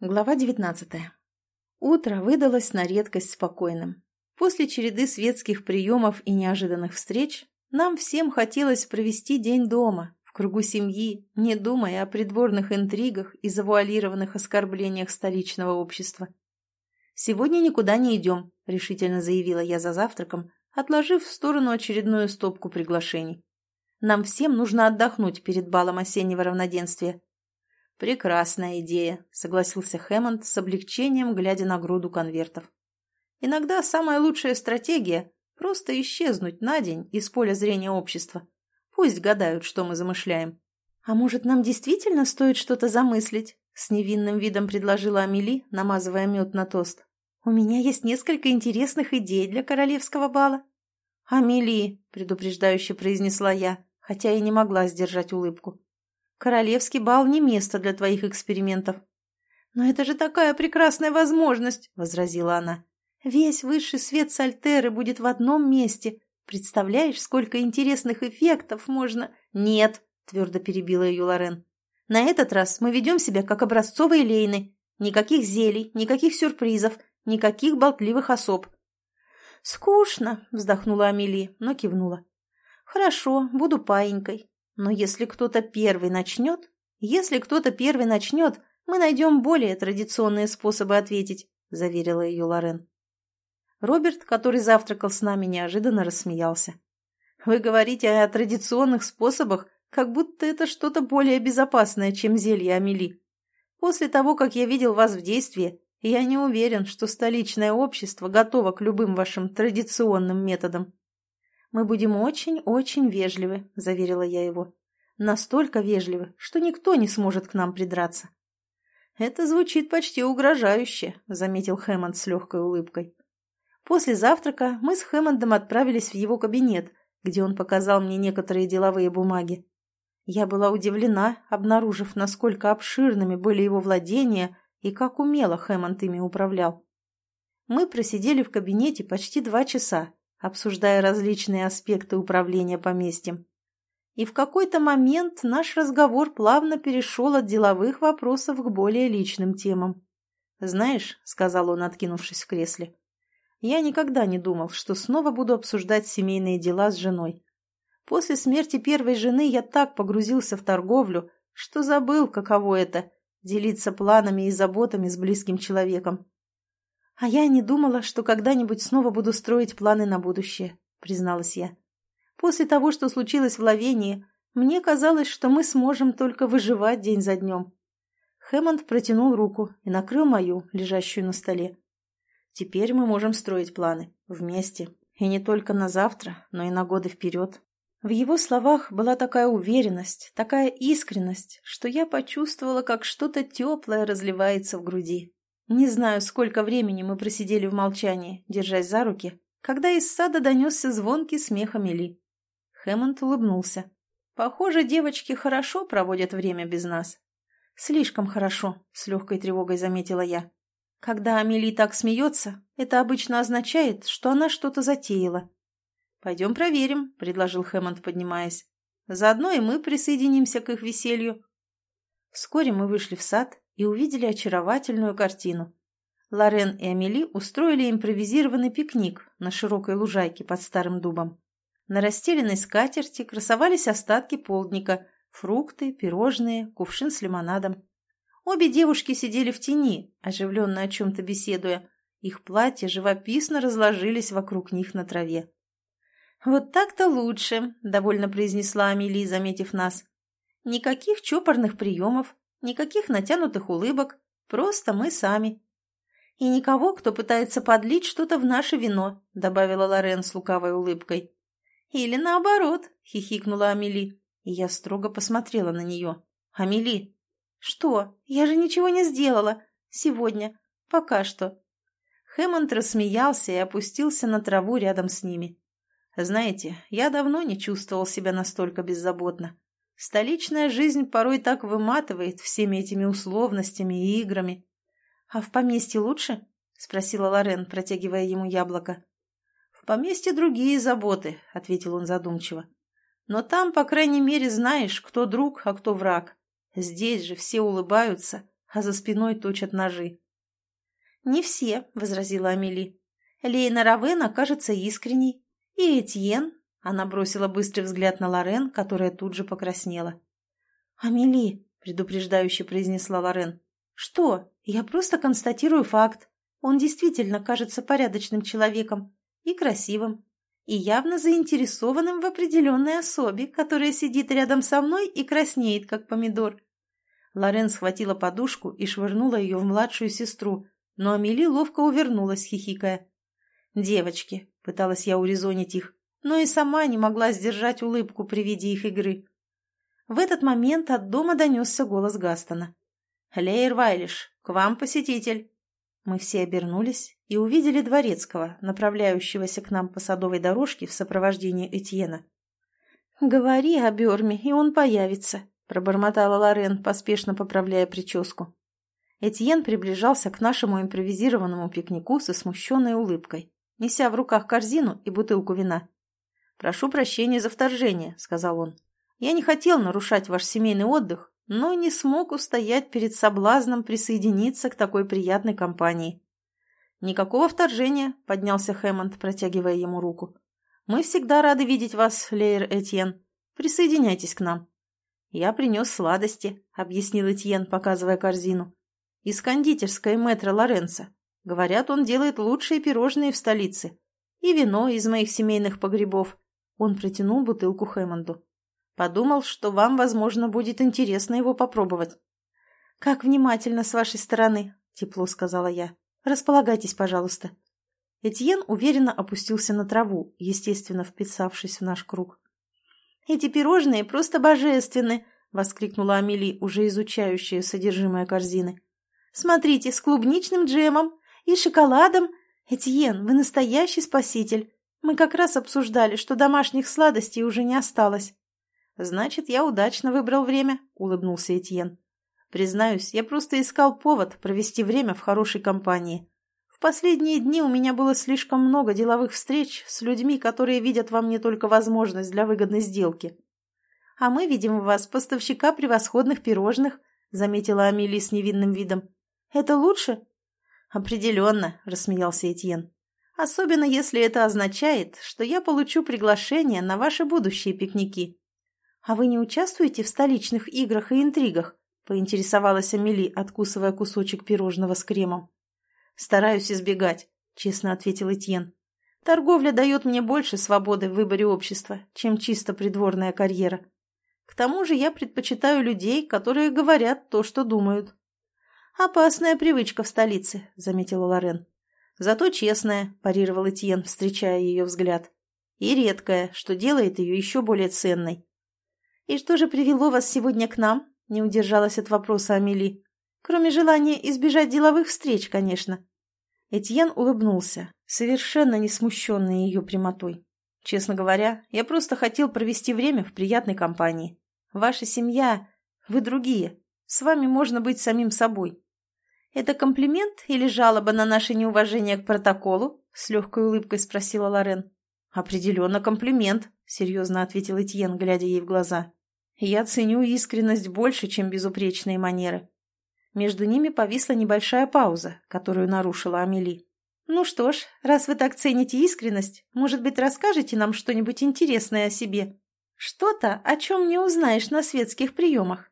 Глава 19. Утро выдалось на редкость спокойным. После череды светских приемов и неожиданных встреч нам всем хотелось провести день дома, в кругу семьи, не думая о придворных интригах и завуалированных оскорблениях столичного общества. «Сегодня никуда не идем», — решительно заявила я за завтраком, отложив в сторону очередную стопку приглашений. «Нам всем нужно отдохнуть перед балом осеннего равноденствия». «Прекрасная идея», — согласился Хэммонд с облегчением, глядя на груду конвертов. «Иногда самая лучшая стратегия — просто исчезнуть на день из поля зрения общества. Пусть гадают, что мы замышляем». «А может, нам действительно стоит что-то замыслить?» — с невинным видом предложила Амели, намазывая мед на тост. «У меня есть несколько интересных идей для королевского бала». «Амели», — предупреждающе произнесла я, хотя и не могла сдержать улыбку. Королевский бал не место для твоих экспериментов. Но это же такая прекрасная возможность, возразила она. Весь высший свет Сальтеры будет в одном месте. Представляешь, сколько интересных эффектов можно... Нет, твердо перебила ее Лорен. На этот раз мы ведем себя как образцовые лейны. Никаких зелий, никаких сюрпризов, никаких болтливых особ. «Скучно», — вздохнула Амели, но кивнула. «Хорошо, буду паинькой. Но если кто-то первый начнет, если кто-то первый начнет, мы найдем более традиционные способы ответить, заверила ее Лорен. Роберт, который завтракал с нами, неожиданно рассмеялся. Вы говорите о традиционных способах, как будто это что-то более безопасное, чем зелье Амели. После того, как я видел вас в действии, я не уверен, что столичное общество готово к любым вашим традиционным методам. «Мы будем очень-очень вежливы», — заверила я его. «Настолько вежливы, что никто не сможет к нам придраться». «Это звучит почти угрожающе», — заметил Хэммонд с легкой улыбкой. После завтрака мы с Хэммондом отправились в его кабинет, где он показал мне некоторые деловые бумаги. Я была удивлена, обнаружив, насколько обширными были его владения и как умело Хэммонд ими управлял. Мы просидели в кабинете почти два часа, обсуждая различные аспекты управления поместьем. И в какой-то момент наш разговор плавно перешел от деловых вопросов к более личным темам. «Знаешь», — сказал он, откинувшись в кресле, — «я никогда не думал, что снова буду обсуждать семейные дела с женой. После смерти первой жены я так погрузился в торговлю, что забыл, каково это — делиться планами и заботами с близким человеком. «А я не думала, что когда-нибудь снова буду строить планы на будущее», — призналась я. «После того, что случилось в Лавении, мне казалось, что мы сможем только выживать день за днем». Хэммонд протянул руку и накрыл мою, лежащую на столе. «Теперь мы можем строить планы. Вместе. И не только на завтра, но и на годы вперед». В его словах была такая уверенность, такая искренность, что я почувствовала, как что-то теплое разливается в груди. Не знаю, сколько времени мы просидели в молчании, держась за руки, когда из сада донесся звонкий смех Амели. Хэммонд улыбнулся. «Похоже, девочки хорошо проводят время без нас». «Слишком хорошо», — с легкой тревогой заметила я. «Когда Амели так смеется, это обычно означает, что она что-то затеяла». «Пойдем проверим», — предложил Хэммонд, поднимаясь. «Заодно и мы присоединимся к их веселью». Вскоре мы вышли в сад и увидели очаровательную картину. Лорен и Амели устроили импровизированный пикник на широкой лужайке под старым дубом. На расстеленной скатерти красовались остатки полдника, фрукты, пирожные, кувшин с лимонадом. Обе девушки сидели в тени, оживленно о чем-то беседуя. Их платья живописно разложились вокруг них на траве. «Вот так-то лучше», — довольно произнесла Амели, заметив нас. «Никаких чопорных приемов, Никаких натянутых улыбок, просто мы сами. И никого, кто пытается подлить что-то в наше вино, добавила Лорен с лукавой улыбкой. Или наоборот, хихикнула Амели. И я строго посмотрела на нее. Амели, что? Я же ничего не сделала. Сегодня. Пока что. Хэммонд рассмеялся и опустился на траву рядом с ними. Знаете, я давно не чувствовал себя настолько беззаботно. Столичная жизнь порой так выматывает всеми этими условностями и играми. — А в поместье лучше? — спросила Лорен, протягивая ему яблоко. — В поместье другие заботы, — ответил он задумчиво. — Но там, по крайней мере, знаешь, кто друг, а кто враг. Здесь же все улыбаются, а за спиной точат ножи. «Не все», — возразила Амели. «Лейна Равена кажется искренней. И Этьен...» — она бросила быстрый взгляд на Лорен, которая тут же покраснела. «Амели», — предупреждающе произнесла Лорен. «Что? Я просто констатирую факт. Он действительно кажется порядочным человеком и красивым, и явно заинтересованным в определенной особе, которая сидит рядом со мной и краснеет, как помидор. Лорен схватила подушку и швырнула ее в младшую сестру, но Амели ловко увернулась, хихикая. «Девочки», — пыталась я урезонить их, но и сама не могла сдержать улыбку при виде их игры. В этот момент от дома донесся голос Гастона. «Лейер Вайлиш, к вам посетитель!» Мы все обернулись и увидели Дворецкого, направляющегося к нам по садовой дорожке в сопровождении Этьена. «Говори о Берме, и он появится», — пробормотала Лорен, поспешно поправляя прическу. Этьен приближался к нашему импровизированному пикнику со смущенной улыбкой, неся в руках корзину и бутылку вина. «Прошу прощения за вторжение», — сказал он. «Я не хотел нарушать ваш семейный отдых, но не смог устоять перед соблазном присоединиться к такой приятной компании. «Никакого вторжения», — поднялся Хэммонд, протягивая ему руку. «Мы всегда рады видеть вас, Лейер Этьен. Присоединяйтесь к нам». «Я принес сладости», — объяснил Этьен, показывая корзину. «Из кондитерской мэтра Лоренца. Говорят, он делает лучшие пирожные в столице. И вино из моих семейных погребов». Он протянул бутылку Хэммонду. Подумал, что вам, возможно, будет интересно его попробовать. «Как внимательно с вашей стороны», — тепло сказала я. «Располагайтесь, пожалуйста». Этьен уверенно опустился на траву, естественно, вписавшись в наш круг. «Эти пирожные просто божественны!» — воскликнула Амели, уже изучающая содержимое корзины. «Смотрите, с клубничным джемом и шоколадом! Этьен, вы настоящий спаситель! Мы как раз обсуждали, что домашних сладостей уже не осталось». «Значит, я удачно выбрал время», — улыбнулся Этьен. «Признаюсь, я просто искал повод провести время в хорошей компании. В последние дни у меня было слишком много деловых встреч с людьми, которые видят во мне только возможность для выгодной сделки. А мы видим в вас поставщика превосходных пирожных», — заметила Амели с невинным видом. «Это лучше?» «Определенно», — рассмеялся Этьен. «Особенно если это означает, что я получу приглашение на ваши будущие пикники». «А вы не участвуете в столичных играх и интригах?» — поинтересовалась Амели, откусывая кусочек пирожного с кремом. «Стараюсь избегать», — честно ответил Этьен. «Торговля дает мне больше свободы в выборе общества, чем чисто придворная карьера. К тому же я предпочитаю людей, которые говорят то, что думают». «Опасная привычка в столице», — заметила Лорен. «Зато честная», — парировал Этьен, встречая ее взгляд. «И редкая, что делает ее еще более ценной. «И что же привело вас сегодня к нам?» — не удержалась от вопроса Амели. «Кроме желания избежать деловых встреч, конечно». Этьен улыбнулся, совершенно не смущенный ее прямотой. «Честно говоря, я просто хотел провести время в приятной компании. Ваша семья... Вы другие. С вами можно быть самим собой». «Это комплимент или жалоба на наше неуважение к протоколу?» — с легкой улыбкой спросила Лорен. «Определенно комплимент», — серьезно ответил Этьен, глядя ей в глаза. Я ценю искренность больше, чем безупречные манеры. Между ними повисла небольшая пауза, которую нарушила Амели. «Ну что ж, раз вы так цените искренность, может быть, расскажете нам что-нибудь интересное о себе? Что-то, о чем не узнаешь на светских приемах?»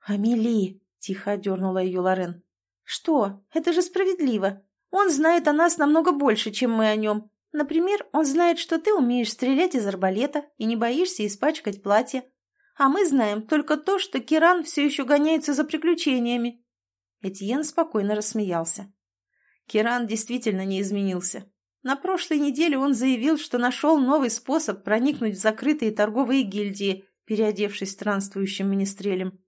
«Амели!» — тихо дернула ее Лорен. «Что? Это же справедливо. Он знает о нас намного больше, чем мы о нем. Например, он знает, что ты умеешь стрелять из арбалета и не боишься испачкать платье. А мы знаем только то, что Киран все еще гоняется за приключениями. Этьен спокойно рассмеялся. Киран действительно не изменился. На прошлой неделе он заявил, что нашел новый способ проникнуть в закрытые торговые гильдии, переодевшись странствующим министрелем.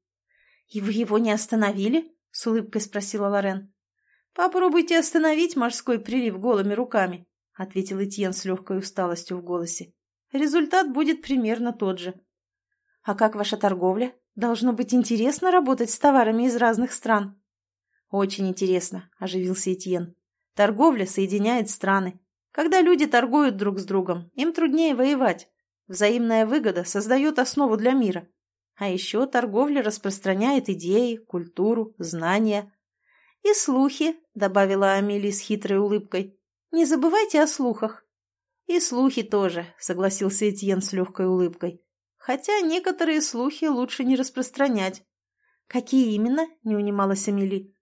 «И вы его не остановили?» — с улыбкой спросила Лорен. «Попробуйте остановить морской прилив голыми руками», — ответил Этьен с легкой усталостью в голосе. «Результат будет примерно тот же. «А как ваша торговля? Должно быть интересно работать с товарами из разных стран». «Очень интересно», – оживился Этьен. «Торговля соединяет страны. Когда люди торгуют друг с другом, им труднее воевать. Взаимная выгода создает основу для мира. А еще торговля распространяет идеи, культуру, знания. «И слухи», — добавила Амели с хитрой улыбкой. «Не забывайте о слухах». «И слухи тоже», — согласился Этьен с легкой улыбкой. «Хотя некоторые слухи лучше не распространять». «Какие именно?» — не унималась Амели.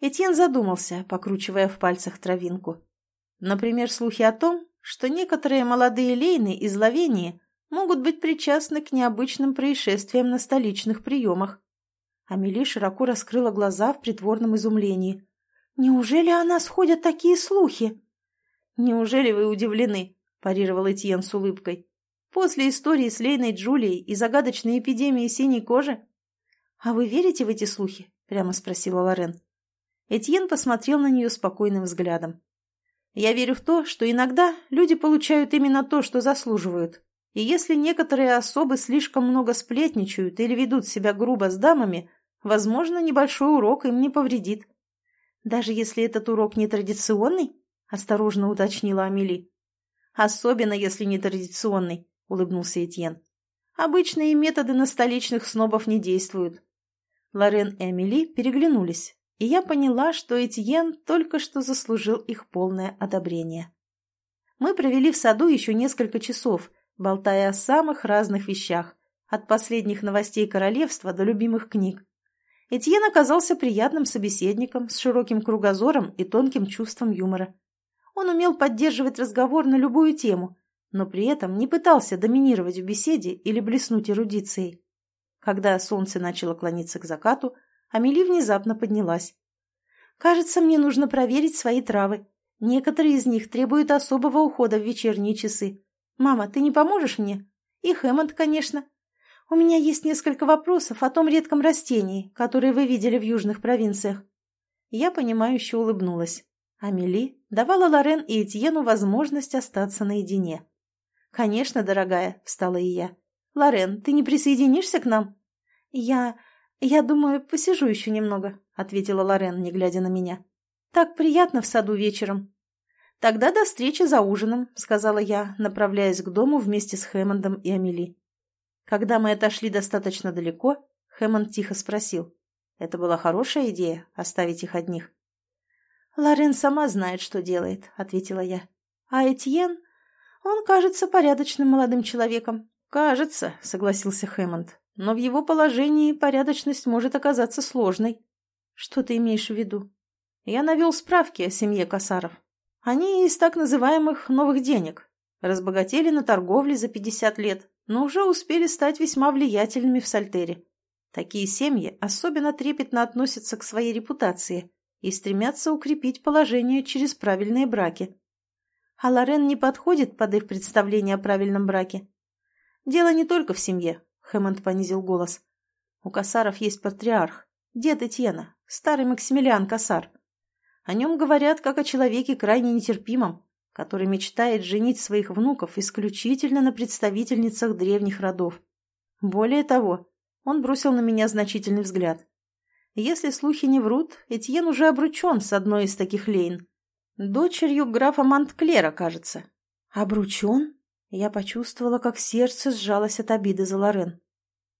Этьен задумался, покручивая в пальцах травинку. Например, слухи о том, что некоторые молодые лейны из Ловении могут быть причастны к необычным происшествиям на столичных приемах. Амели широко раскрыла глаза в притворном изумлении. «Неужели о нас ходят такие слухи?» «Неужели вы удивлены?» – парировал Этьен с улыбкой. «После истории с Лейной Джулией и загадочной эпидемии синей кожи?» «А вы верите в эти слухи?» – прямо спросила Лорен. Этьен посмотрел на нее спокойным взглядом. «Я верю в то, что иногда люди получают именно то, что заслуживают, и если некоторые особы слишком много сплетничают или ведут себя грубо с дамами, возможно, небольшой урок им не повредит. Даже если этот урок нетрадиционный, осторожно уточнила Амели. Особенно, если нетрадиционный, улыбнулся Этьен. Обычные методы на столичных снобов не действуют. Лорен и Амели переглянулись, и я поняла, что Этьен только что заслужил их полное одобрение. Мы провели в саду еще несколько часов, болтая о самых разных вещах, от последних новостей королевства до любимых книг. Этьен оказался приятным собеседником с широким кругозором и тонким чувством юмора. Он умел поддерживать разговор на любую тему, но при этом не пытался доминировать в беседе или блеснуть эрудицией. Когда солнце начало клониться к закату, Амели внезапно поднялась. «Кажется, мне нужно проверить свои травы. Некоторые из них требуют особого ухода в вечерние часы. «Мама, ты не поможешь мне?» «И Хэммонд, конечно. У меня есть несколько вопросов о том редком растении, которое вы видели в южных провинциях». Я понимающе улыбнулась. Амели давала Лорен и Этьену возможность остаться наедине. «Конечно, дорогая», — встала и я. «Лорен, ты не присоединишься к нам?» «Я... я думаю, посижу еще немного», — ответила Лорен, не глядя на меня. «Так приятно в саду вечером. «Тогда до встречи за ужином», — сказала я, направляясь к дому вместе с Хэммондом и Амели. Когда мы отошли достаточно далеко, Хэммонд тихо спросил. «Это была хорошая идея — оставить их одних?» «Лорен сама знает, что делает», — ответила я. «А Этьен? Он кажется порядочным молодым человеком». «Кажется», — согласился Хэммонд. «Но в его положении порядочность может оказаться сложной». «Что ты имеешь в виду?» «Я навел справки о семье Касаров. Они из так называемых «новых денег». Разбогатели на торговле за 50 лет, но уже успели стать весьма влиятельными в Сальтере. Такие семьи особенно трепетно относятся к своей репутации и стремятся укрепить положение через правильные браки. А Лорен не подходит под их представление о правильном браке. Дело не только в семье, Хэммонд понизил голос. У Касаров есть патриарх, дед Этьена, старый Максимилиан Касар. О нем говорят как о человеке крайне нетерпимом, который мечтает женить своих внуков исключительно на представительницах древних родов. Более того, он бросил на меня значительный взгляд. Если слухи не врут, Этьен уже обручен с одной из таких лейн. Дочерью графа Монтклера, кажется. Обручен? Я почувствовала, как сердце сжалось от обиды за Лорен.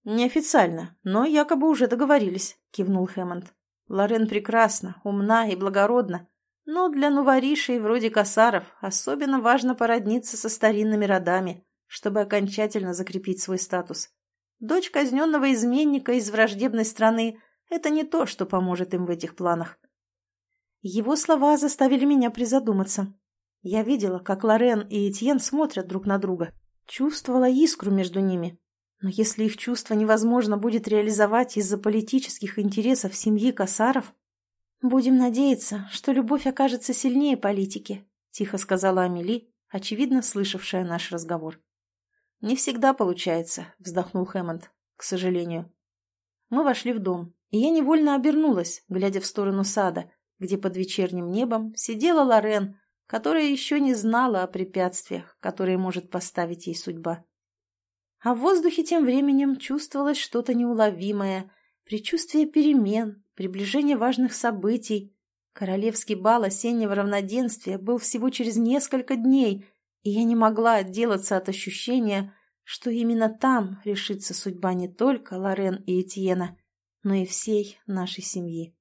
«Неофициально, но якобы уже договорились», — кивнул Хэммонд. Лорен прекрасна, умна и благородна, но для новоришей вроде косаров особенно важно породниться со старинными родами, чтобы окончательно закрепить свой статус. Дочь казненного изменника из враждебной страны – это не то, что поможет им в этих планах. Его слова заставили меня призадуматься. Я видела, как Лорен и Этьен смотрят друг на друга, чувствовала искру между ними, но если их чувство невозможно будет реализовать из-за политических интересов семьи Касаров... «Будем надеяться, что любовь окажется сильнее политики», — тихо сказала Амели, очевидно слышавшая наш разговор. «Не всегда получается», — вздохнул Хэммонд, — «к сожалению». Мы вошли в дом, и я невольно обернулась, глядя в сторону сада, где под вечерним небом сидела Лорен, которая еще не знала о препятствиях, которые может поставить ей судьба. А в воздухе тем временем чувствовалось что-то неуловимое, предчувствие перемен, приближение важных событий. Королевский бал осеннего равноденствия был всего через несколько дней, и я не могла отделаться от ощущения, что именно там решится судьба не только Лорен и Этьена, но и всей нашей семьи.